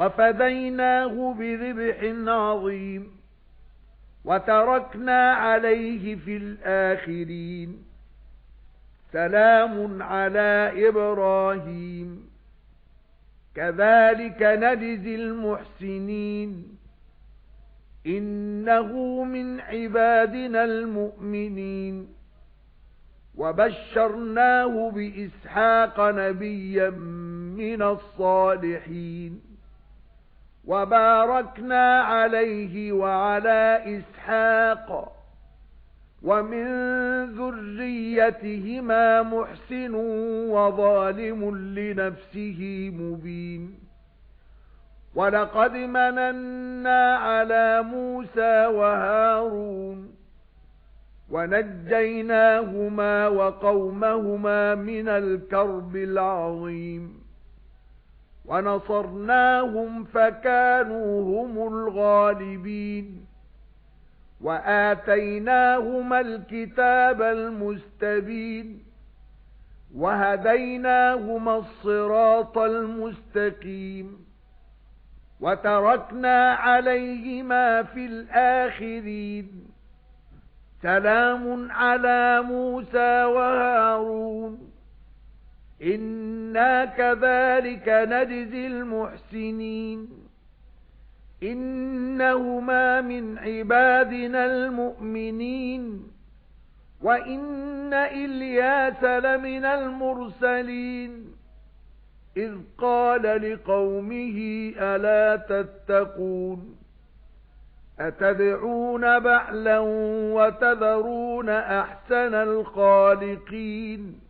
وَفَدَيْنَاهُ بِذِبْحٍ عَظِيمٍ وَتَرَكْنَا عَلَيْهِ فِي الْآخِرِينَ. سَلَامٌ عَلَى إِبْرَاهِيمَ. كَذَلِكَ نَجْزِي الْمُحْسِنِينَ. إِنَّهُ مِنْ عِبَادِنَا الْمُؤْمِنِينَ. وَبَشَّرْنَاهُ بِإِسْحَاقَ نَبِيًّا مِنَ الصَّالِحِينَ. وَبَارَكْنَا عَلَيْهِ وَعَلَى إِسْحَاقَ وَمِن ذُرِّيَّتِهِمَا مُحْسِنٌ وَظَالِمٌ لِنَفْسِهِ مُبِينٌ. وَلَقَدْ مَنَنَّا عَلَى مُوسَى وَهَارُونَ وَنَجَّيْنَاهُمَا وَقَوْمَهُمَا مِنَ الْكَرْبِ الْعَظِيمِ. وَنَصَرْنَاهُمْ فَكَانُوا هُمُ الْغَالِبِينَ وَآتَيْنَاهُمَا الْكِتَابَ الْمُسْتَبِينَ وَهَدَيْنَاهُمَا الصِّرَاطَ الْمُسْتَقِيمَ وَتَرَكْنَا عَلَيْهِمَا فِي الْآخِرِينَ سَلَامٌ عَلَى مُوسَى وَهَارُونَ إِنَّا كَذَلِكَ نَجْزِي الْمُحْسِنِينَ إِنَّهُمَا مِنْ عِبَادِنَا الْمُؤْمِنِينَ وَإِنَّ إِلْيَاسَ لَمِنَ الْمُرْسَلِينَ إِذْ قَالَ لِقَوْمِهِ أَلَا تَتَّقُونَ أَتَدْعُونَ بَعْلًا وَتَذَرُونَ أَحْسَنَ الْخَالِقِينَ